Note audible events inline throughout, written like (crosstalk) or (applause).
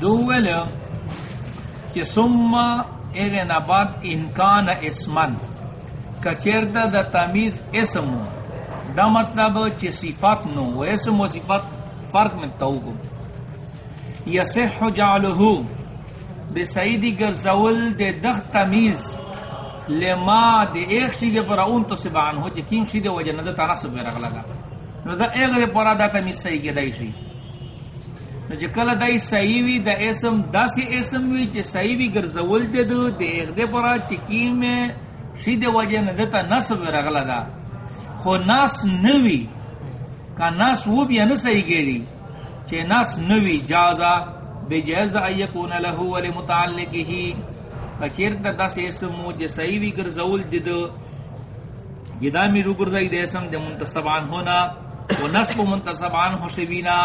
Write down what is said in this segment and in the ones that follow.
دوول کہ ثم اغه نبات امکان اسمن کچرتا دا تمیز اسم، دا مطلب چی صفات نو، و اسم و صفات فرق من توقو یصح جعلہو بسعیدی گرزول دے دخ تمیز، لما دے ایک شیدے پر اون تو سبعان ہو، چی کیم شیدے وجہ نظر تناسب بیرغ لگا نو دا ایک دے پورا دا تمیز صحیح کے دائی شید چې کله دای صحیح وی د اسم، داسې اسم وی چې صحیح وی ګرځول دې دو، د دې پورا چکی میں شید وجه نه، دته نسب رغلا دا خو ناس نوی کا ناس و بیا نه صحیح ګری چې ناس نوی جازا بجاز ایکون له ول متعلقه کچیر د داسې اسم مو چې صحیح وی ګرځول دې دو. یدا می رو ګرځای دې اسم د منتسبان ہونا و نسب منتسبان ہو شوینا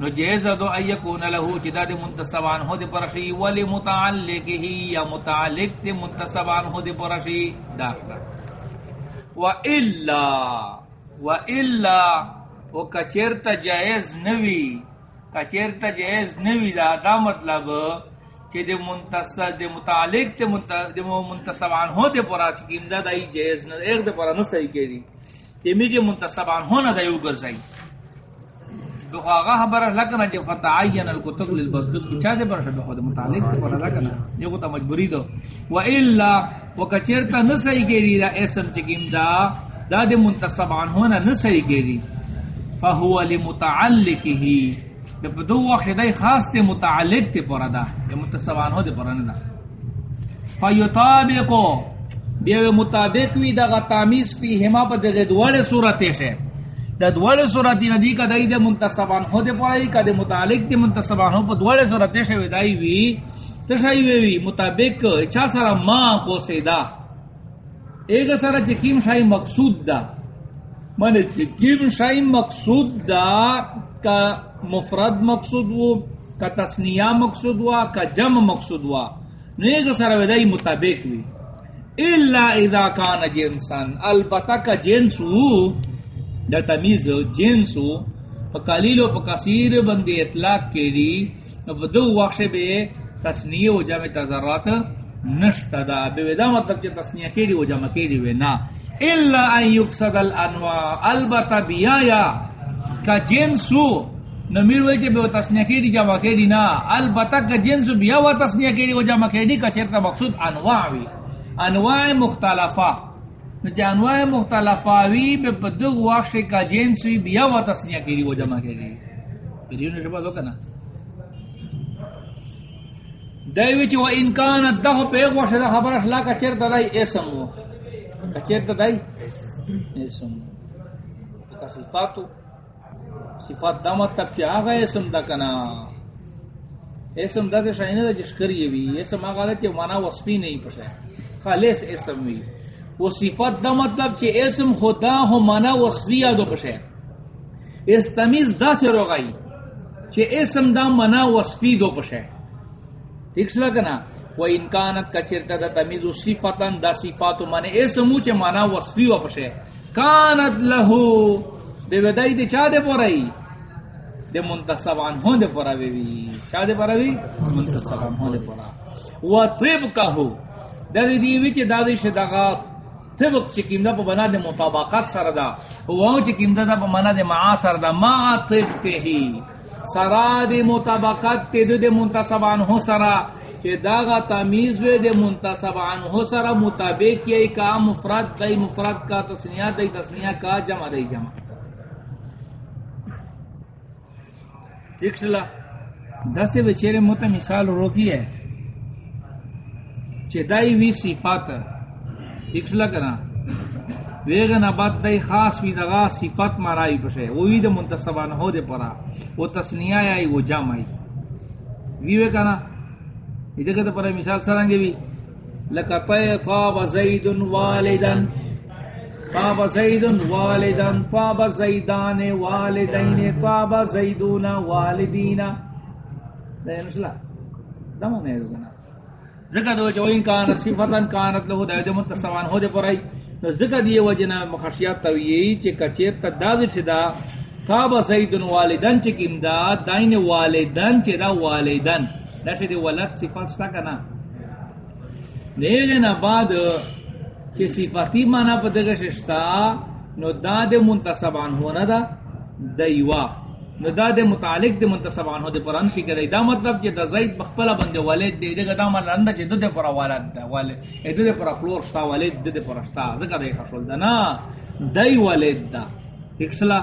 نو جیز دو ایکون لہو چدا دے منتصبان ہو دے پرشی ولی متعلق ہی یا متعلق دے منتصبان ہو دے پرشی داخلا و الا و الا و کچرت جائز نوی کچرت جائز نوی دا دا مطلب کہ دے منتصب، دے متعلق دے منتصبان ہو دے پرشی کیم دا دا جائز نو، ایک دے پرا نو صحیح کے دی تیمی جے منتصبان ہونا دا یو گر صحیح تو آغا خبر لکنا جو فتعین الکتب للبصدق کی چاہ دے پر شبہ خود متعلق تے پر لکنا جو کو تا مجبوری دو و الا وکچرتا نسائی گیری دا اسم چکیم دا دا دے منتصبان ہونا نسائی گیری فہو لمتعلقی ہی دے پر دو وقت دے خاص تے متعلق تے پر دا دے منتصبان ہو دے پر ندا فیطابقو. بیو مطابق وی دا غا تامیز فی ہما پا دے دوڑے صورتے شے دا دوڑے صورتی ندی کا دائی دے منتصبان ہو دے پڑائی کا دے متعلق دے منتصبان ہو، پا دوڑے صورتی شوی دائی وی تشائی وی وی، مطابق چا سارا ما کو سیدا ایک سارا چکیم شائی مقصود دا۔ من چکیم شائی مقصود دا، کا مفرد مقصود و کا تصنیہ مقصود و کا جمع مقصود و نیک سارا وی دائی مطابق وی۔ الا اذا کان جنسان البتہ کا جنس وو دا تمیز جنسو پا قلیل و پا کثیر بندی اطلاق کری نو دو وقت بے تسنیه و جمع تذرات نشتا دا. بے دا مطلب چی تصنیه تسنیه کری و جمع کری وی نا. الا ان یقصد الانواع. البتا بیایا کا جنسو نمیر وی چی بے تصنیه تسنیه کری جمع کری نا. البتا کا جنسو بیا و تصنیه تسنیه کری و جمع کری کا چرتا مقصود انواع وی. انواع مختلفہ. جانوائے مختلفاوی بے بدو واقش کا جنس وی بیا و تسنیہ کری وہ جمع کری ویڈیو نے شبہ دو کنا دایوی چی و انکان دہ پہ ایک وقت دا خبر اخلا کا چیر دائی ایسم و کا چیر دائی ایسم و کا صفاتو صفات دامت تک چی آگا ایسم دا کنا ایسم دا دے شاینہ دا جشکری وی ایسم آگا دا چی مانا وصفی نہیں پشا خالیس ایسم وی وہ صفت دا مطلب چی اسم خدا ہو منا وصفیہ دو پشے اس تمیز دا سے رو گئی چی اسم دا منا وصفی دو پشے ٹھیک سلا کنا؟ و انکانت کا چرتا دا تمیز صفتن دا صفاتو منا اسمو چی منا وصفی و پشے کانت لہو، بے بدائی دے چا دے پورائی؟ دے منتصبان ہون دے پورا بے بی چا دے پورا بی منتصبان ہون دے پورا۔ و طب کا ہو دا دی دیوی چی دا دی شدغات۔ طبق چکیم دا پا بنا دے مطابقات سر دا وہاں چکیم دا پا بنا دے معا سر دا معا طبق ہی۔ سرا دے مطابقات تے دے دے منتصبان ہو سرا۔ چی داغا تمیز وے دے منتصبان ہو سرا، مطابق یہی کا مفرد دائی مفرد کا، تسنیہ دائی تسنیہ کا، جمع دائی جمع۔ ٹھیک سلا دس بچیرے متا مثال روکی ہے۔ چی دائی وی صفات ٹھیک سلا کنا. ویغن اباد دای خاص وی دغا صفت مارائی پشے. وی د منتصبان ہو دے پرا. وہ تسنیہ آئی، وہ جام آئی. وی وی کنا. ادھے کتا پر مثال سرانگے بھی لکا طی طاب زید والدن. طاب زید والدن، طاب زیدان والدین، طاب زیدون والدین. دای یعنی نسلا دمان ہے دو ذکر دو جو ان کانت صفتن کانت لہو دائد منتصوان ہو دے پرائی. نو ذکر دیئے وجنا مخشیات تویئی چی کچیر تدازر چی دا تاب سیدن والدن چی کم دا، دائن والدن چی دا والدن. داسې دی ولد صفات شتا کنه دیغه نه بعد چې صفاتی معنا په دغه شتا نو دا د منتصبان هونه دا دیوا. نو دا د متعلق د منتصبان هو د قران شي کړي دا مطلب چې د زید بخپله باندې والد دی دغه دا مطلب ملنده چې د پر والد دا والد. د پر فلور شتا والد د پر شتا. ځکه دی خپل دا نه دی والد دا. اکسلا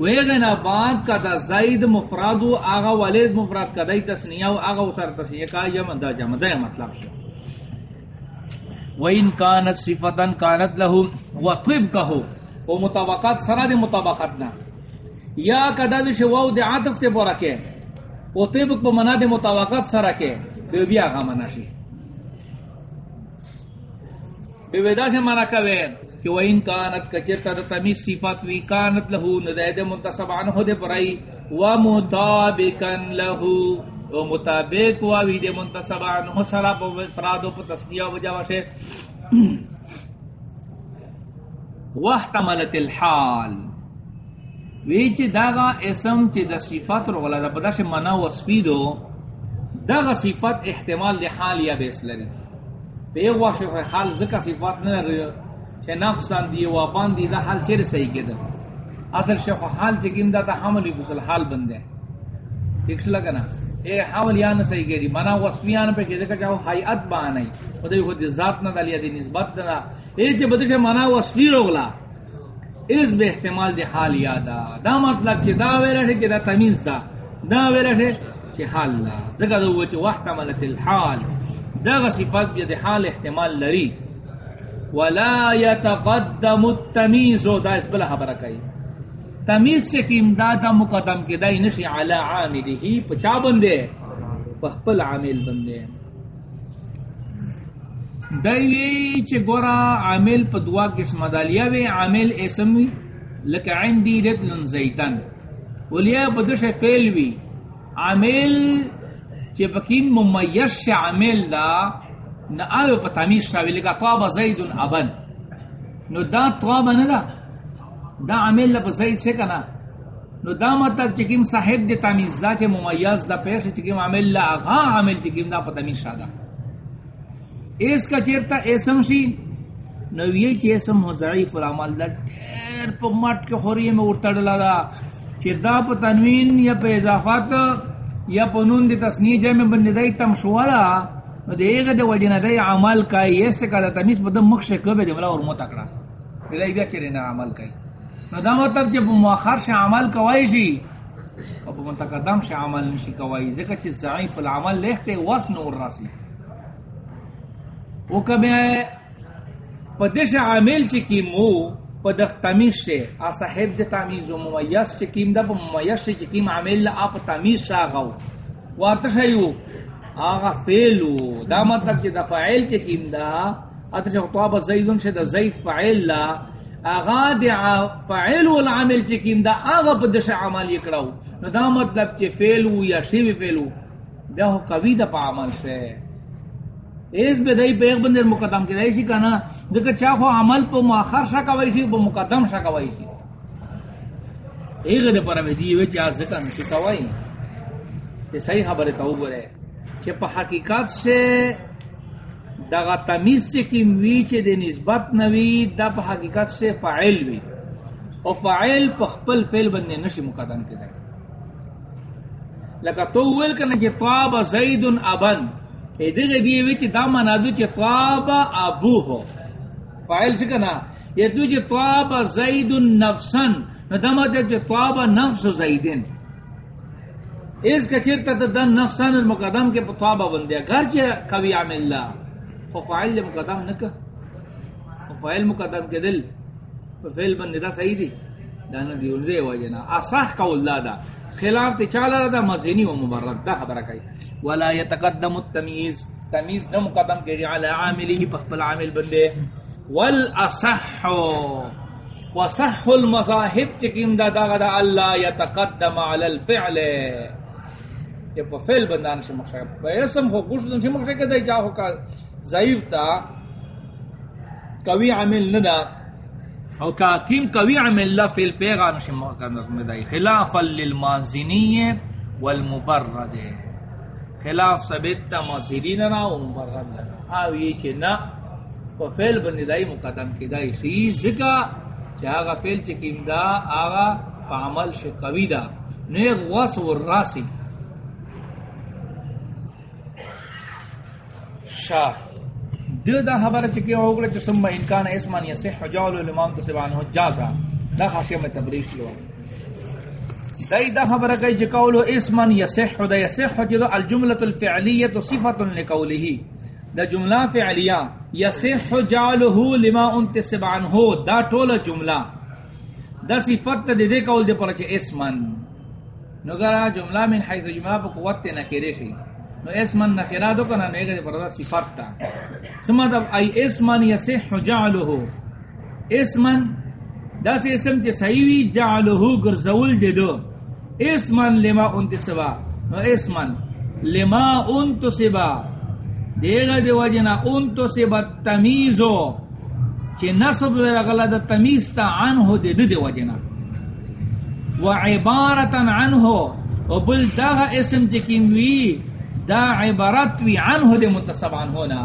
ویغنا بعد کا دا زید مفراد او اغه والد مفراد کدی تسنیه او اغه سر تسنیه کا یم دا جمع. دا مطلب شو. وین کانت صفتن کانت له وطب کہو وہ مطابقات سرا دے مطابقات نہ یا کدا دے شواو دے عاطف تے پورا کے او طب کو منا دے مطابقات سرا کے بے بیا کا منا شی بے ودا سے منا کوے کہ وین کانت کچتا دے تمیز صفات وی، کانت له ندید منتصب عنہ دے پرائی و مطابقن له. او مطابق وا وی دے منتصب عنہ سرا پو فرادو پو تصدیہ وجہ وشے (clears throat) واحتملت الحال. وی ویچ داغا اسم چی دا صفات رو غلا دا پداش منا وصفی دو داغا صفات احتمال دی حال یا بیس لری پی ایک واشف حال ذکا صفات نر چی نفسان دی وابان دی دا حال چیر صحیح کے دا اتر شف حال چکیم دا تا حملی بسل حال بندے ٹھیک لگا نا اے حال یا نہ صحیح کے دی منا وصفیان پہ چی دکا چاہو حیعت بانائی خدای خود ذات نہ دلیا دی نسبت نہ اے چ بدش منا وصفی روغلا اس بے احتمال دی حال یادا دا مطلب کہ دا ویرا ہے کہ دا تمیز دا. دا ویرا ہے کہ حال لا. زگا دو وچ واحتملت الحال. دا صفات دی جی حال احتمال لری. ولا يتقدم التمیز. دا اس بلا خبر کئی. تمیز سے کی امداد مقدم کی دا نشی علی عاملہ پچا بندے. پخپل عامل بندے. دایي چې ګورا عامل په دوا قسم دالیا وی عامل اسم وی؟ لکه عندي رجل زيتن ولیا بدش فعل وی. عامل چې پکې ممیز ش عامل دا نه او په تمیز شاوی. لکه طاب زید ابن. نو دا طاب نه دا دا عامل له زید څه کنا نو دا مطلب چې کوم صاحب د تمیز دا چې ممیز دا پېښ چې کوم عامل لا غا عامل چې کوم دا په تمیز شاده اس کا چیرتا ایسم شی نویے کی ایسم ہو ضعیف العمل دا دیر پا مٹ کے خوری میں ارتا ڈلا دا۔ کہ دا پا تنوین یا پا اضافات یا پا نون دی تصنیح جائے میں بندی دائی تم شوالا دے ایگا دے وجنہ دائی عمل کائی ایسے کا دا تمیز پا دم مخش کبے دے ملا اور متکڑا دائی بیا چرے نا عمل کائی۔ نو دا مطلب جب مؤخر سے عمل کوائی شی اور پا منتقدم سے عمل نشی کوائی۔ ذکر چیز ضعیف العمل لیختے وصن اور راسی او کبھی پدش عامل چکی مو پدخ تمیز سے آ صاحب د تمیز و ممیز چکیم دا ممیز سے چکیم عامل لا آپ تمیز شاغو واتش ایو آغا فیلو دا مطلب چی دا فعیل چکیم دا اتش اطواب زیدن سے دا زید فعیل لا. آغا دا فعیل والعامل چکیم دا آغا پدش عمل یکڑاو دا مطلب چی فیلو یا شیوی فیلو دا ہو قوی دا پا عمل سے ایک بے دائی پہ ایک بندر مقدم کی دائی سی کنا دیکھا چاہو عمل پہ مؤخر شا کوائی سی، پہ مقدم شا کوائی سی۔ ایک دے پر میں دیئے چاہ ذکر نسی کوائی کہ صحیح خبر تو برے کہ پہ حقیقت سے دغا تمیز سے کم وی چے دے نسبت نوی، دا پہ حقیقت سے فعیل وی۔ اور فعیل پہ خپل فعل بندے نشی مقدم کی دائی لکہ تو اویل کرنے کہ طاب زید ابن۔ ادھر دیئے وی چی دا مانا دو چی طاب ابو ہو فائل سے کنا یہ دو طاب زید نفسن نو دا مانا چی طاب نفس زیدن اس کچھر تا دا نفسن المقدم کے طاب بندیا گھر چی قوی عمل اللہ خو فائل مقدم نکا خو فائل مقدم کے دل فائل بندی دا صحیح دی دانا دیون دے وجنا اصح قول دا دا خلاف تے چالا دا؟ مزینی و مبرد دا خبر کئی. ولا يتقدم التمیز. تمیز نہ مقدم کے جی، علی عاملی پخپل عامل بندے. والاصح وصح المذاهب چکیم دا دا دا اللہ يتقدم علی الفعل. یہ پا فعل بندان سے مخشک پا اسم خو کشتن سے مخشک دا جاہو کا ضعیف تا، قوی عامل ندا او کا کیم قوی عمل فی الپیغان شمع کرنت میں دائی خلافا للمازینی والمبرد. خلاف ثبت تا را و مبرد لنا آو یہ چی نا و فیل بندی دائی مقدم کی دائی خیز ذکا چی آغا فیل چکیم دا آغا پا عمل شی قوی دا. نیغ وس و راسی شاہ دو دا خبر چکی ہوگلے چی سمم انکان اسمان یسح جعلو لمام تسبانہو جازا۔ دا خاشی میں تبریش لوا دای دا خبر کئی چی قولو اسمن یسح دا یسح چی دا الجملت الفعلیت صفت لقوله۔ دا جملہ فعلیہ یسح جعلہو لما انتصب دا طول جملہ۔ دا صفت دے دے قول دے پر چی اسمن نو گرا جملہ من حیث جملہ پا قوت تے نکرے شی نو اسمن نکرہ دو کنا نیگا دے پر دا صفت تا سمت اب ای اسمن یسح جعلہو اسمن دا سی اسم چی سیوی جعلہو گرزول دے دو اسمن لما انتصبا نو اسمن لما انتصبا دیگا دی وجنا انتصبا تمیزو چی نصب رغلا دا تمیز تا عنہو دی دی وجنا و عبارتا عنہو بل دا اسم چی کموی دا عبارت وی عنہو دی منتصب عنہونا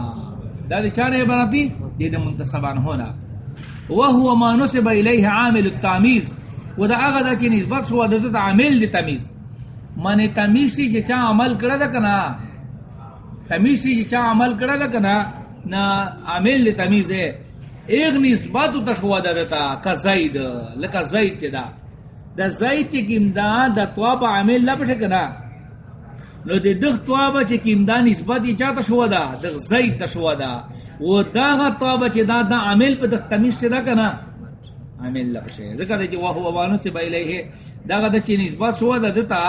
دا دی چار عبارتی دی دی منتصب عنہونا وهو ما نسب إليه عامل التعميز ودا اغا دا چی نسبت شو دا دا عامل دی تمیز۔ من تمیز سی چی چا عمل کرا دا کنا۔ تمیز سی چی چا عمل کرا دا کنا۔ نا عامل دی تمیز ہے۔ ایک نسبت تا شو دا دا کا زید۔ لکا زید چی دا۔ دا زید چی کم دا دا تواب عامل لپٹے کنا۔ نو دی دغ تواب چی کم دا نسبت چی چا تا شو دا دغ زید تا شو دا و دا غا تواب چی دا دا عامل پا دغ تمیز چی دا کنا عامل لپشے ذکر دے جو وہو وانو سے بائلے ہے دا غدا چی نسبت شوا دا دتا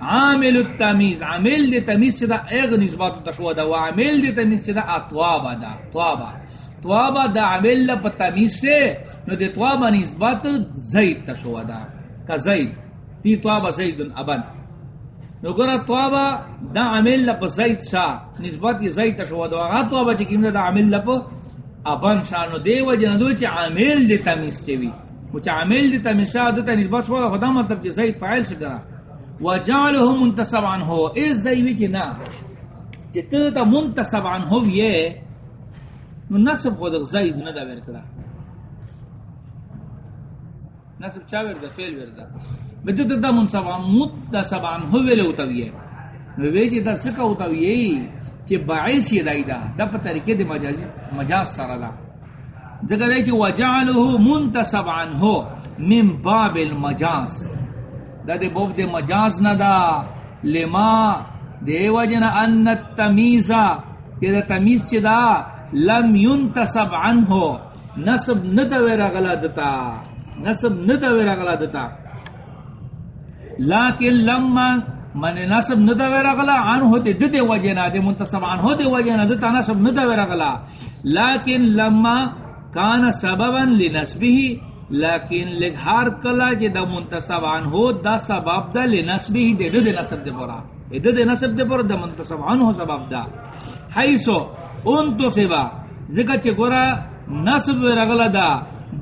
عامل التمیز. عامل دے تمیز سے دا ایغ نسبت دا شوا دا و عامل دے تمیز سے دا اتوابا دا توابا توابا دا عامل لپ تمیز سے نو دے توابا نسبت زید تا شوا دا کا زید. فی توابا زید ابن. نو گرا توابا دا عامل لپ زید شا. نسبت زید تا شوا دا غا توابا چی کم دا عامل لپ ابن شانو دے وجہ ندو چی عامل دی تمیز چوی. و چی عامل دی تمیز شاہ دتا نسبت شوا خدا مطلب چی زید فائل شکرا و جعلہو منتصب عنہو اس دیوی چی نا. چی تا منتصب عنہو یہ نو نصب خود زید ندا ورکڑا نصب چا وردا فیل وردا بدو تا منتصب منتصب عنہو ویلے اتوی ہے۔ نو ویجی تا سکا اتوی کہ باعث یہ دائی دا دا پا طریقے دے مجاز, مجاز سارا دا۔ ذکر ہے کہ وجعلہو منتصب عنہو من باب المجاز۔ دا دے باب دے مجاز ندا لما دے وجن ان التمیزا کہ دا تمیز چی دا لم ينتصب عنہو نصب ندویر غلا دتا نصب ندویر غلا دتا لیکن لما من نصب ندا ورغلا عن ہوتے دتے وجنا دے منتصب عن ہوتے وجنا دتا نصب ندا ورغلا لیکن لما کان سببا لنسبه لیکن لگھار کلا جے دا منتصب عن دا سبب دا لنسبه دے دے نصب دے پورا۔ دے دے نصب دے پورا، دا منتصب عن ہو سبب دا۔ حیثو ان تو سبا ذکر چے گورا نصب ورغلا دا،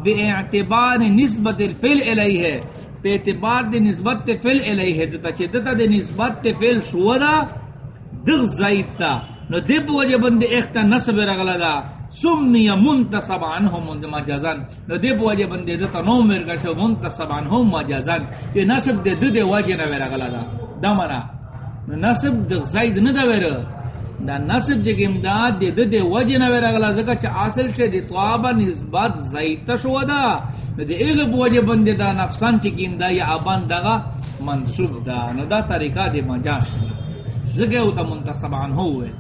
بے اعتبار نسبت الفل الیہ پہ اعتبار دے نسبت تے فعل الیہ دتا چے دتا دے نسبت تے فعل شو دا، دغ زائد تا۔ نو دب وجہ بندے اختا نصب رغلا دا سمی منتصب عنہم مجازن نو دب وجہ بندے دتا نو مرگا شو، منتصب عنہم مجازن کہ نصب دے دو دے وجہ نو رغلا دا۔ دا منا، نو نصب دغ زائد ندا ورہ دا نصب جے امداد دے دے وجہ نہ ور اگلا زکا چ اصل سے دی توابا نسبت زیت شو دا دے ایگ بوجہ بندے دا نفسان چ کیم دا یا ابان دغا منصوب دا نو دا طریقہ دے مجاز زگے او تا منتصب عن ہوئے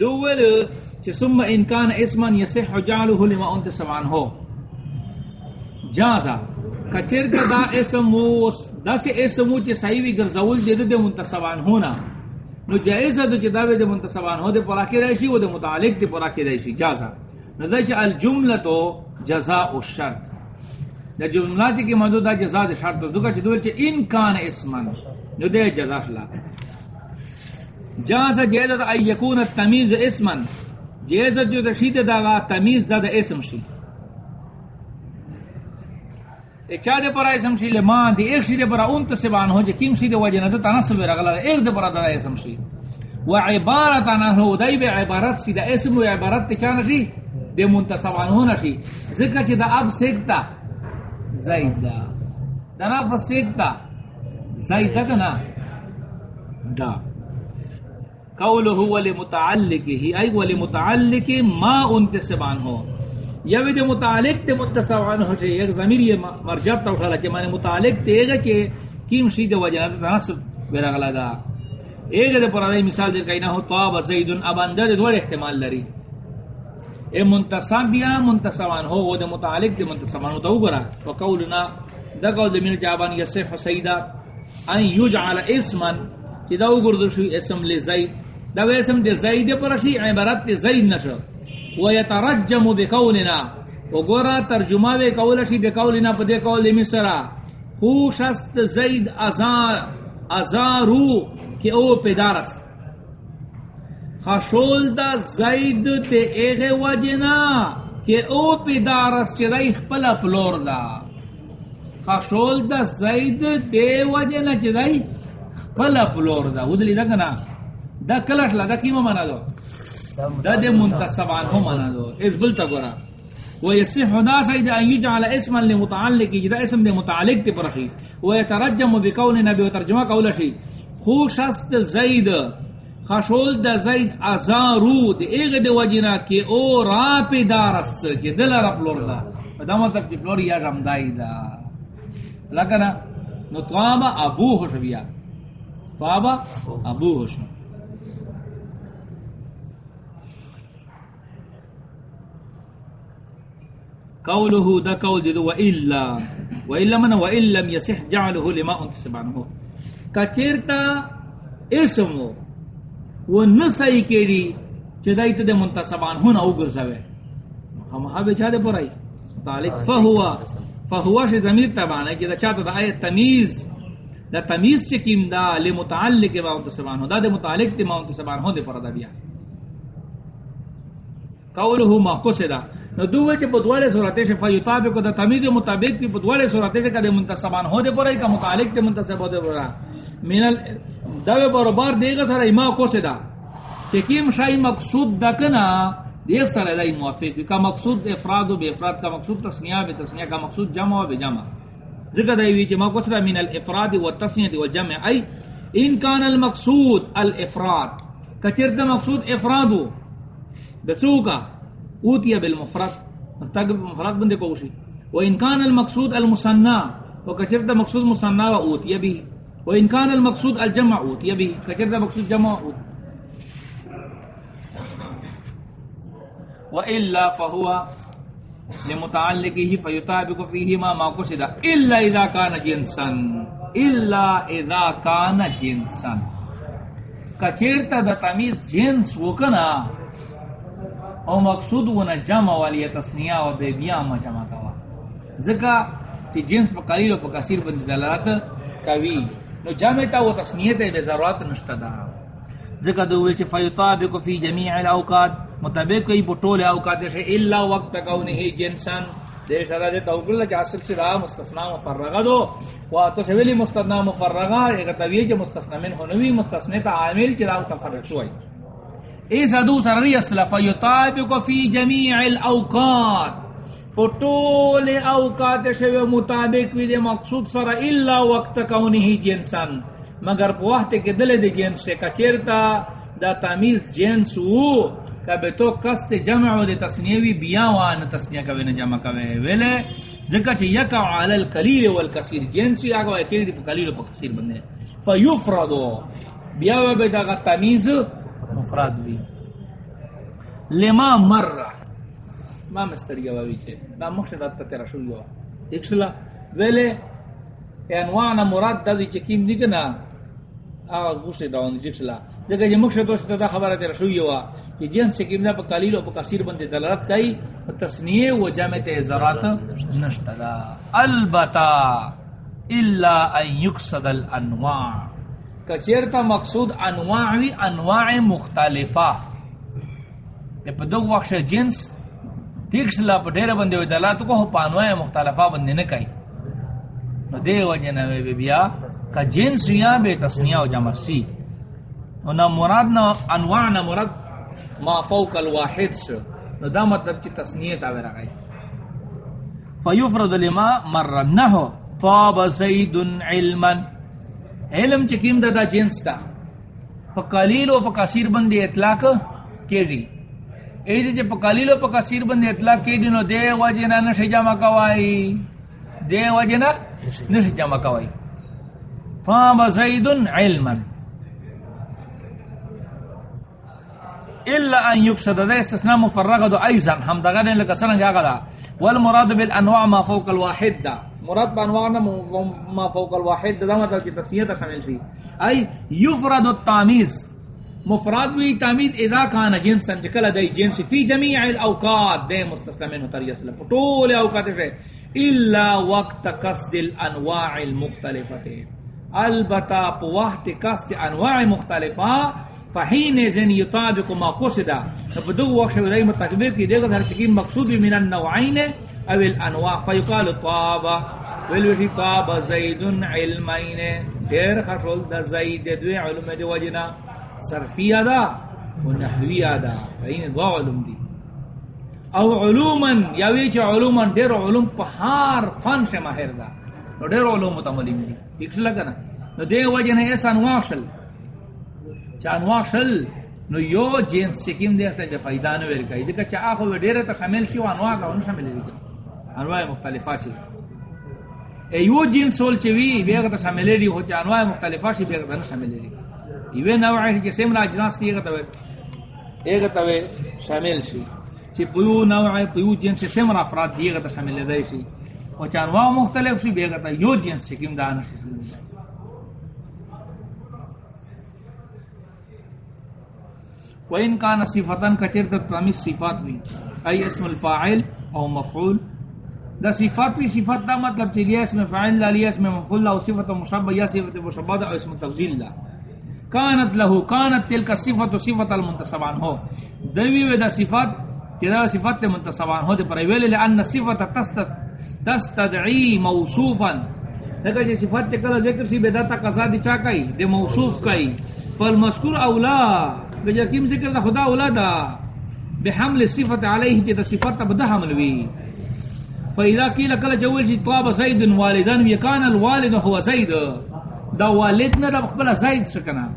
دول چ ثم ان کان اسما یصح جعله لما انت سبحان ہو. جازا. کچر دا اسم دا سے اسم چ صحیح وی گرزول دے دے منتصبان ہونا. نو جائز ہے کہ داوی دے منتصبان ہو دے پورا کی رہشی و دے متعلق دے پورا کی رہشی. جازا. نو دا چ الجملہ تو جزاء الشرط. دا جملہ چ کی مدد دا جزاء دے شرط. دو کہ دو چ ان کان اسمن. نو دے جزاء اللہ جازا جائز ہے ان یکون التمیز اسمن. جائز جو تشید دا تمیز دا, دا اسم شی. چا دے پر اسم شی لما دی ایک شی دے پر اون تسبان ہو جے کیم شی دے وجہ نہ تناسب رغلا ایک دے پر دا اسم شی و عبارت عن هو دای به عبارت سی دا اسم و عبارت تے چا نشی دے منتسبان ہو نشی ذکر چ دا اب سیکتا زید دا دا نا سیکتا زید دا نا دا قوله هو لمتعلق ہی ای و لمتعلق ما انتسبان ہو یا وی دے متعلق تے متصوان ہو چھے ایک ضمیر یہ مرجب تا اٹھالا چھے مانے متعلق تے گا چھے کیم شید وجہ تناسب بیرا غلا دا. ایک دے پر آدھائی مثال دے کہنا ہو طاب زیدن اب اندر دے دوار احتمال لری. اے منتصب بیا منتصوان ہو دے متعلق دے منتصوان ہو تا گرا فقولنا، دا قول دے من جابان یسیح سیدہ، ان یجعل اسمن، چی دا گردو شوی اسم لے زید دا اسم دے زید پر شی، عبارت دے زید نشو. ويترجم بقولنا. وغورا ترجمه بقول شي بقولنا بده قول مصر هو شست زيد ازا، ازارو کہ او پیدارس خشول دا زید تے ایغه وجنا کہ او پیدار است پیدارس چرای خپل پلور دا. خشول دا زید تے وجنا چرای خپل پلور دا. ودلی دا کنا دا کلش لگا کیما مانا دو دا دے منتصبان ہو مانا دو۔ اس بلتا گورا۔ ويصح دا سيد ان يجعل اسما لمتعلق جدا اسم دے متعلق تے پرخی ويترجم بقول نبی وترجمہ قول شی خوشست زید خشول دا زید ازارو دے ایغ دے وجنا کہ او را پی دارست جے دل را پلور دا۔ دا مطلب جی پلور یا رمدائی دا۔ لکنا نو توابا ابو خوش بیا۔ ابو بیا قوله دا قول دو و الا و الا من و الا لم يصح جعله لما انت سبحانه کچرتا اسم و نسائی کیری چدایت دے منتصبان ہن او گرزاوے ہم ہا بیچا دے پرائی تعلق فهو فهو ش ضمیر تبع ہے کہ چاہتا دا ایت تمیز دا تمیز سے کیم دا لمتعلق ما انت سبحانه دا دے متعلق تے ما انت سبحانه دے پر دا بیا قوله ما قصدا نو دوے چ بدوالے سورتے ش فیطابق دا تمیز مطابق کی بدوالے سورتے ش کدے منتصبان ہو دے پرے کا متعلق تے منتصب ہو دے پرا من دا برابر دے گا سارا ایما کو سے دا چکیم شای مقصود دکنا دیکھ سارا دای موافق کا مقصود افراد و بے افراد کا مقصود تسنیہ بے تسنیہ کا مقصود جمع و بے جمع. ذکر دای وی جمع کو من الافراد و تسنیہ و جمع. ای، ان کان المقصود الافراد. کچر دا مقصود افرادو دسوکا اوتیا بالمفرد. تگ مفرد بندے کوشی و ان کان المقصود المصنع و کچر دا مقصود مصنع و اوتیا بھی. و ان کان المقصود الجمع اوتیا بھی. کچر دا مقصود جمع اوت و الا فهو، لمتعلقه فيطابق فيه ما ما قصد. الا اذا كان جنسا. الا اذا كان جنسا. کچرتا دا تمیز جنس وکنا او مقصود و جمع والی تسنیہ و بے بیا ما جمع کوا. زکا تی جنس پا قلیل و پا کثیر بندی دلالت کوی نو جمع تا و تسنیہ تے بے ضرورت نشتا دا. زکا دوویل چی فیطابق فی جمیع الاوقات، مطابق کئی بطول اوقات شے اللہ وقت کونہی جنسان دے شرع دے توقل چا اصل سے را مستثناء مفرغا دو و تو سویلی مستثناء مفرغا ایک طویل چی مستثناء من ہنوی مستثناء تا عامل چی راو تفرق شوئی اس ادو سرری اسلف یطابق فی جمیع الاوقات۔ پٹول اوقات شو مطابق وی دے مقصود سر الا وقت کونہی جنسان مگر پوہت کے دل دے جنس سے کچرتا، دا تمیز جنس وو کبے تو قصد جمع دے تسنیوی بیا وان تسنیہ کبے نہ جمع کبے ویلے، ذکر چ یقع علی القلیل والکثیر۔ جنس یا گو اکیل دی قلیل و کثیر بندے۔ فیفرد بیا و بے دا تمیز مفرد بھی لما مر. ما مستری گوا ویچے دا مخشد تا تیرا شو گوا. ایک شلا. ویلے انوانا مراد دا دی چکیم دی کنا. آغا گوشت دا وندی جکشلا دیکھا جی مخشد تو ستا دا خبر تیرا شو گوا. کہ جن سکیم دا پا قلیل و پا کثیر بندی دلالت کئی تصنیه و جامع تیزارات نشتا دا. البتا، الا ان یقصد الانواع کچرتا مقصود انواع وی انواع مختلفہ تے پدو وقت جنس ٹھیک سلا پٹیرا بندے ہوئی دلات کو پانواع مختلفہ بندے نہ کئی نو دے وجہ نہ بے بیا کا جنس یا بے تسنیہ و جمع سی. نہ مراد نہ انواع نہ مراد ما فوق الواحد شو نو دا مطلب چی تسنیہ تا ویرا گئی فیفرد لما مر نحو طاب زید علما. علم چکیم دا دا جنس تا فقلیل و پا فقصیر بندی اطلاق کیڑی. ایدی چی فقلیل و پا فقصیر بندی اطلاق کیڑی نو دے وجہ نہ نشی جمع کوائی. دے وجہ نہ نشی جمع کوائی. طاب زید علما الا ان يقصد ذا استثناء مفرغ دو ايضا هم دغه لك سنن جاغدا والمراد بالانواع ما فوق الواحد دا. مراد بانواع ما فوق الواحد، دا مطلب کہ تسنیہ شامل تھی اي يفرد التاميز مفرد بھی تامید اذا كان جنسا جکل دای جنس فی جميع الاوقات دے مستثنى منه طریق سے طول اوقات سے الا وقت قصد الانواع المختلفه. البتہ وقت قصد انواع مختلفه، فحین زن یطابق ما قصدا فدو وقت ودای متقبیر کی دیگر ہر چکی مقصود من النوعین. ہے او الانواع فیقال طابا ولوی طابا زید علمین دیر خشول دا زید دوی علم دی وجنا صرفی دا و نحوی دا. فین دو علم دی او علوما. یاوی چا علوما. دیر علوم پہار فن سے ماہر دا. نو دیر علوم متملیم دی دیکھ لگا نا؟ نو دیر وجنا ایسا انواع شل. چانوا شل؟ نو یو جنس سکیم دے تے فائدہ نہ ور کئی دکا چا اخو ډیر ته شامل شي انواع کا ان شامل دي انواع مختلفات چھ ای یو جنس سول چوی بیگ ته شامل دي ہو چا انواع مختلفات شي بیگ ته شامل دي ایوه نوع ہے کہ سیم اجناس دی گتا وے ایک تا شامل شي چھ پیو نوع پیو جنس سیم افراد دی گتا شامل دي شي او چا انواع مختلف شي بیگ ته یو جنس سکیم دان شي وان كان صفتن کچر د تمی صفات وی ای اسم الفاعل او مفعول دا صفات وی صفات دا مطلب چلی اسم فاعل لا لی اسم مفعول او صفت مشبہ، یا صفت مشبہ او اسم تفضیل لا كانت له كانت تلك الصفه صفه المنتسب عنه دوی و دا صفات کدا صفات منتسب عنه دے پر ویل لان صفه تست تستدعي موصوفا۔ اگر یہ جی صفات کلا ذکر سی بدتا قضا دی چا کئی، دے موصوف کئی۔ فالمذکور اولا بجاکیم ذکر دا خدا اولادا بحمل صفت علیہ تی دا صفت تا بدا حمل وی۔ فإذا قیل کل جوال جی طواب زید والدان یکان الوالد هو زید دا والدنا دا بخبلا زید سکنا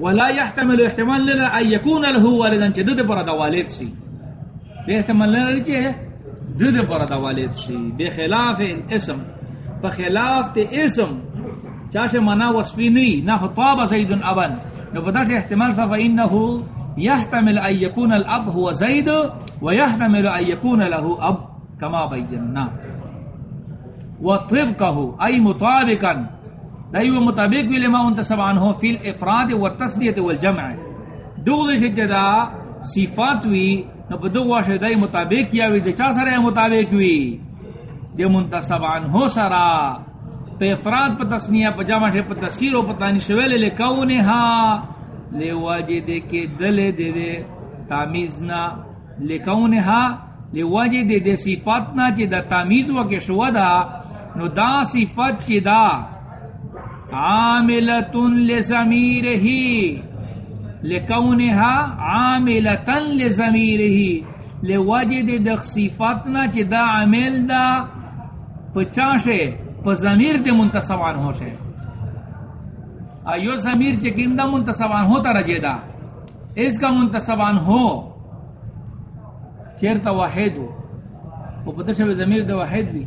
ولا يحتمل احتمال لنا ان يكون له والدا جدد پر دا والد سی بے احتمال لنا لچے جدد پر دا والد سی بخلاف الاسم بخلاف تے اسم. چاہے منا وصفی نہیں نہ خطاب زید ابن. نو بدا احتمال تھا فانه يحتمل ان يكون الاب هو زید ويحتمل ان يكون له اب كما بينا. وطبقه اي مطابقا. دایو مطابق بھی لما منتسب عنه في الافراد والتسنیه والجمع. دوغ شجدا صفات وی نو بدو واش دای مطابق یا وی د چا سره مطابق وی د منتسب عنه سرا. پہ افراد پہ تسنیہ، پہ جامع ہے پہ تسکیر و پہ تانی شویلے لے کونی ہا لے واجے دے کے دلے دے دے تامیزنا لے کونی ہا لے دے دے صفاتنا چی دا تامیز و کے شو دا، نو دا صفات چی دا عاملتن لے زمیر ہی لے ہا عاملتن لے زمیر ہی لے واجے دے دا صفاتنا چی دا عامل دا پچاشے پا ضمیر دے منتصوان ہو شے ایو ضمیر چے کندہ منتصوان ہوتا رجے دا۔ اس کا منتصوان ہو، چیرتا واحد ہو۔ وہ پتر شوی ضمیر دے واحد بھی۔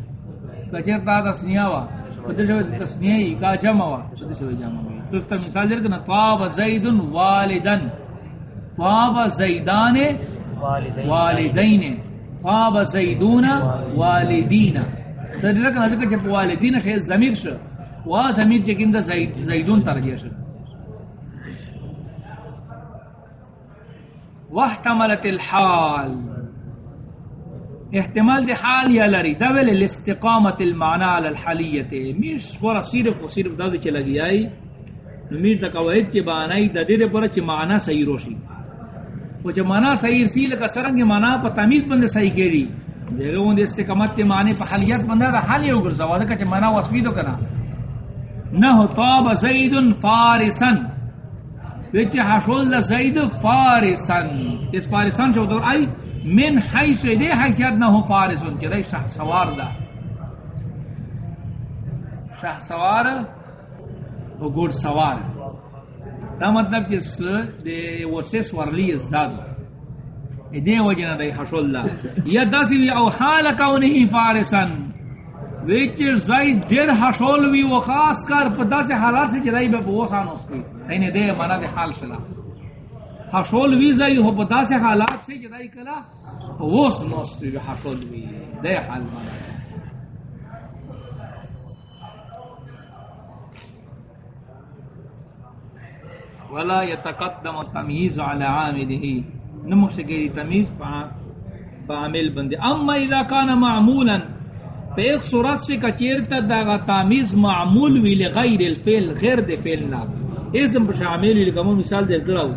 کہ چیرتا تسنیہ وا پتر شوی تسنیہ کا جمع وا پتر شوی جمع وا تو اس کا مثال دے کنا، طاب زیدن والدن۔ طاب زیدان والدین۔ طاب زیدون والدین۔ سر لکن ذکر چھ والدین شے، ضمیر ش وا ضمیر چ کیندا زید زیدون ترجیح ش واحتملت الحال. احتمال دی حال یا لری؟ دا ول الاستقامت المعنى على الحالیه مش ور صرف و صرف دا چ لگی آئی میر تک قواعد کے بانائی دا دے پر چ معنی صحیح روشی او چ معنی صحیح سی لک سرنگ معنی پ تمیز بند صحیح کیری دیگه اون دسته کمت معنی پا حلیت بنده دا حالی او گرزا وادکا چه منا وصفی دو کنا نهو طاب زید فارسن ویچه حشول زید فارسن اس فارسن چه دور ای من حیث دی حیثیت نہ نهو فارسن چه دی شخ سوار دا. شخ سوار و گوڑ سوار. دا مطلب چه وسیس ورلی ازدادو دے وجنہ دے حشول اللہ یا داسی وی او حال کونہی فارسن ویچ زائی دیر حشول وی و خاص کر پدا سے حالات سے جدائی بے بوسان اس کی. اینی دے منا دے حال شلا. حشول وی زائی ہو پدا سے حالات سے جدائی کلا ووس نوستی وی حشول وی. دے حال منا دے. ولا يتقدم التمييز على عامله. نمخ شگیری تمیز پا عامل بندی. اما اذا کان معمولا پا ایک صورت سے کچیرتا داغا تمیز معمول وی لغیر الفیل غیر دے فیلنا اسم پا شامل وی لگمون مثال دے گراو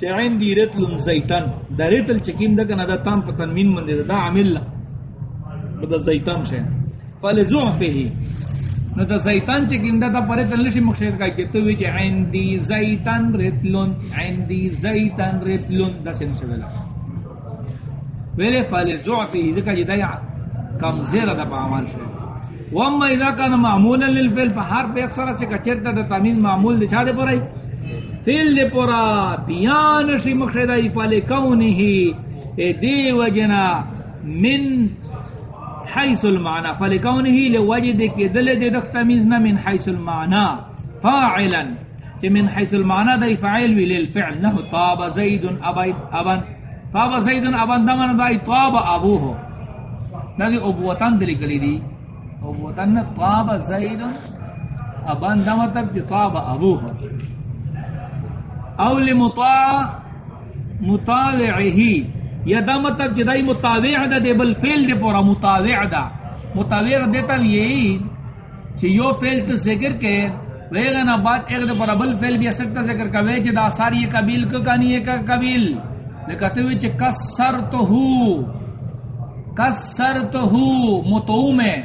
چاہین دی رتل زیتن۔ دا رتل چکیم دا کنا دا تام پا تنمین مندی دا, دا عامل دا زیتن شے۔ فلزعفه نو دا زیتان چی کنده تا پره تلنشی مخشید کئی که توی چی عندی زیتان ریتلون عندی زیتان ریتلون دا سنشی ویلا ویلی فالی زعفی دکا جی دا کم زیر دا پا عمال شد و اذا کان معمولا للفیل پا حرف ایک سارا چی کچرتا دا تامیل معمول دی چا دے پرائی فیل دی پرا بیانشی مخشید ای فالی کونی ہی۔ دی وجنا من حيث المعنى فلكونه لوجد كدل دي دخ تميزنا من حيث المعنى فاعلا من حيث المعنى دي فاعل للفعل نه طاب زيد ابيت ابن۔ طاب زيد ابن دمن داي طاب ابو ابوه. ندي ابوتان دي گلی دي ابوتان طاب زيد ابن دمن تک طاب ابو ابوه. او لمطاع مطالعه یا دا مطلب جدائی مطاوع دا دے بل فیل دے پورا مطاوع دا. مطاوع دیتا یہی چی یو فیل تا ذکر کے ویغنا بات ایک دے پورا بل فیل بھی سکتا ذکر کا ویچ دا ساری قبیل کو کانی یہ قبیل لکھتے ہوئے چی کسر تو ہو کسر تو ہو متو میں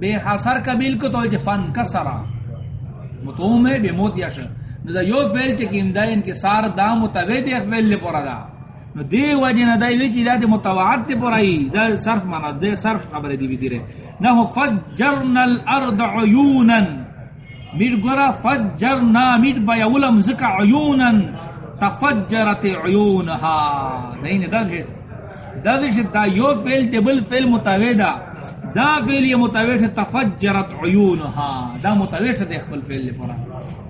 بے حسر قبیل کو تو چی فن کسرا۔ متو میں بے موت یش یو فیل چی کم دا انکسار دا متوع دے فیل دے پورا دا۔ دی وجہ نہ دای وچ دا متوعد تے پرائی دا صرف معنی دے صرف خبر دی وی دیرے نہ فجرنا الارض عيونا میر گورا فجرنا میر با یولم زکا عيونا تفجرت عيونها دین دا دے دا دے دا یو فعل تے بل فعل متویدا دا. فعل یہ متویش تفجرت عيونها دا متویش دے خپل فعل پرائی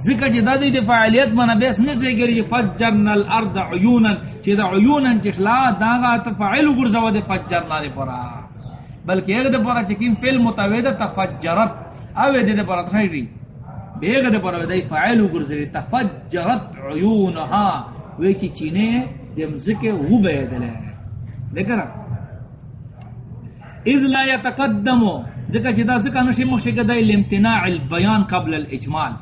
ذکر جدا دی دی فعالیت منا بیس نزدے گری فجرنا الارض عیونا چی دا عیونا چشلا داغا تفعیل گرزا دی فجرنا دی پرا بلکہ ایک دی پرا چکیم فیل متوید تفجرت. اوی دی دی پرا تخیری. بیگ دی پرا دی فعیل گرزا تفجرت عیونها. وی چی چینے دی مزکے وہ بیدلے دیکھر اذ لا يتقدمو ذکر جدا ذکر نشی مخشی گدائی لامتناع البیان قبل الاجمال.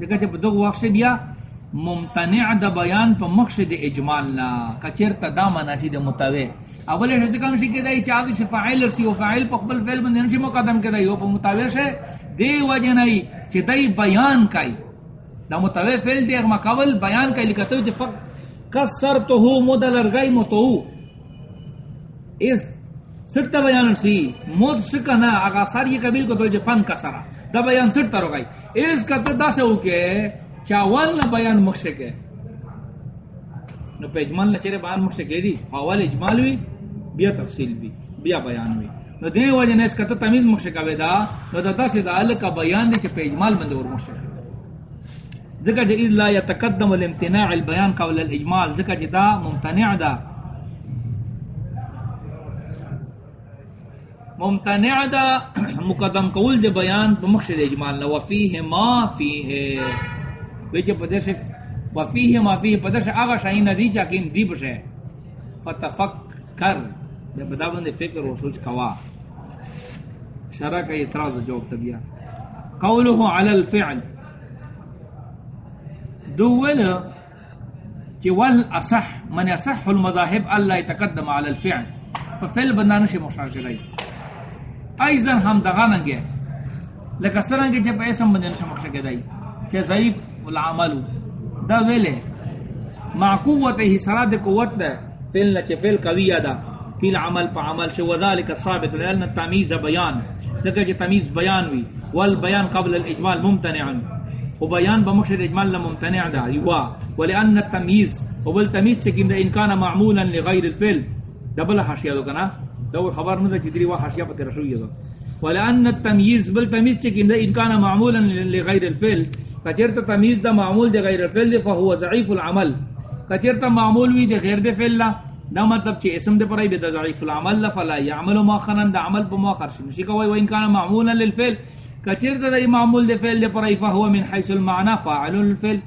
دغه چې په دغه وخت بیا ممتنع د بیان په مقصد اجمال لا. کچیر ته دا مناتی د متوی. اول هڅه کوم چې کدای چې هغه فاعل سی او فاعل په خپل فعل باندې نشي مقدم کړي یو په متوی شه. دی وجه نه چې دای بیان کوي دا متوی فعل دی هغه مقابل بیان کوي لکه ته چې فق کسرته مدل رغای متو. اس سرتا بیان سی. مود سکنا اگا ساری قبیل کو تو جو فن کسرا. دا بیان سرتا رو گئی. اس کا تدا سے ہو کے چاول نہ بیان مخشک ہے نو پہ اجمال نہ چرے بیان مخشک ہے دی. اول اجمال ہوئی بیا تفصیل بھی بیا بیان ہوئی نو دی وجہ نے اس کا تمیز مخشک ہے دا، نو دا سے دا ال کا بیان دے چ پہ اجمال بند اور مخشک ذکر جے اذ لا يتقدم الامتناع البيان قول الاجمال ذکر جے دا ممتنع دا ممتنع دا مقدم قول دے بیان تو مقصد اجمال نہ وفیہ ما فیہ وچ پدش وفیہ ما فیہ پدش آغا شاہین ندی چاکین دی بشے فتفکر. دے بدا بندے فکر و سوچ کوا. شرع کا اعتراض جواب تبیا قوله علی الفعل. دول کہ ول اصح، من اصح المذاهب الله يتقدم على الفعل. ففعل بندانه شي مشاکل ای ایضا ہم دغانگے لکہ سرنگے جب ایسم بندانه شي مشاکل ای کہ ضعیف العمل. دا ویلے مع قوت ہی سراد قوت دا فعل نہ فعل قوی دا فی العمل، پا عمل شو، وذالک ثابت لان التمیز بیان. لکہ کہ تمیز بیان وی، والبیان قبل الاجمال ممتنع وبيان بمشهد اجمال ممتنع دا یوا يوا ولان التمييز وبالتمييز سكين ان كان معمولا لغير الفعل. دبل حاشيه لو كنا لو خبر من جدري وا حاشيه بك رسول يدا ولان التمييز بالتمييز سكين ان كان معمولا لغير الفعل. فجرت تمييز دا معمول ده غير الفعل فهو ضعيف العمل. کچرت معمول وی ده غیر ده فعل دا مطلب چې اسم ده پرای به د ضعیف العمل فلا يعمل ما خنن دا عمل بما خرش نشي کوي وان كان معمولا للفعل. کچر دا معمول دے فعل دے پرائی فہو من حیث المعنی فاعل الفعل.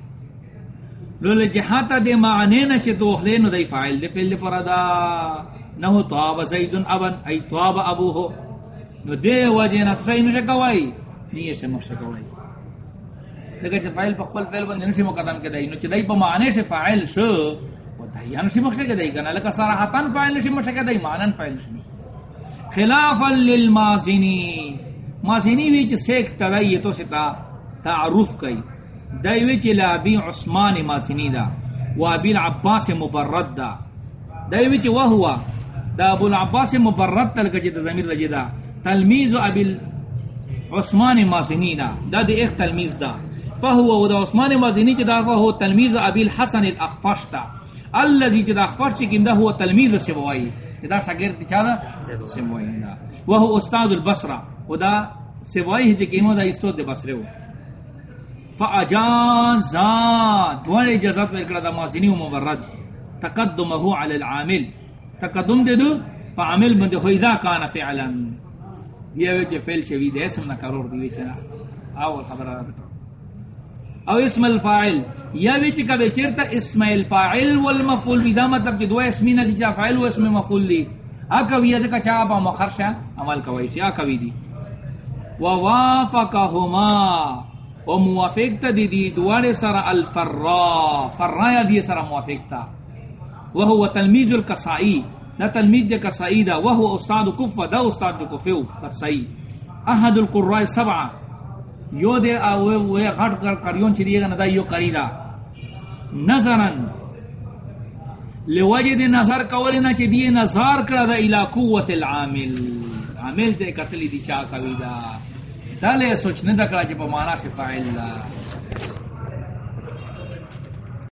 لولا جہاتا دے معنی نا چھے تو اخلے نو دے فاعل دے فعل دے پرا دا. نہو طواب ابن، ای طواب ابو ہو نو دے وجہ نا تسائی نو شکوائی نیے سے مشکوائی لیکن چھے فاعل پا خپل فعل بندے نسی مقدم کے دائی نو چھے دائی پا معنی سے فاعل شو و دائی نسی مقدم کے دائی کنا لکہ صراحتاً فاعل نسی مقدم کے دائی معنی فاعل نسی خلافا للمازنین مازینی ویچ سیک تدائی تو ستا تعرف کئی۔ دائی ویچ لابی عثمان مازینی دا، و ابی العباس مبرد دا۔ دائی ویچ وہوا، دا ابو العباس مبرد تلک جتا زمیر دا۔ جدا تلمیز ابی عثمان مازینی دا دا دی ایک تلمیز دا۔ فہو، و دا عثمان مازینی چدا فہو تلمیز ابی الحسن الاخفش دا۔ اللذی چدا اخفش چکم دا ہوا تلمیز سبوائی. دا شاگرد چا دا؟ سبوائی. دا. وہو استاد البصرہ. خدا سوائی ہی جکیمو دا اسو دے بسرے ہو فاجازا دوار اجازت میں اکڑا دا مازینی و مبرد تقدمہو علی العامل. تقدم دے دو؟ فعامل بندے خوئی دا کانا فعلا. یہ ویچے فیل چوی دے اسم نکرور دی ویچے نا. اول خبر او اسم الفاعل. یا ویچے کبے چرتا اسم الفاعل والمفول بھی دا مطلب کہ دو اسمی نا دیچا فاعل و اسم مفول دی اکا ویدہ کا چاہا مخرشا عمل کوئی سی اکا ویدی ووافقهما. وموافقت دي دي دوار سر الفرا فرا يا دي سر موافقت وهو تلميذ القصائي لا تلميذ دي قصائي دا. وهو استاد كفة دا استاد دي كفو قصائي احد القراء سبعة یو دے اوے اوے غٹ کر کریون چھ دیگا ندا یو کری دا۔ نظرا لوجد نظر کولینا چھ دی نظار کرا دا الہ قوت العامل۔ عامل تے قتل دی چا کوي دا۔ دلے سوچ نہ کرا چھ پمانا سے فاعل اللہ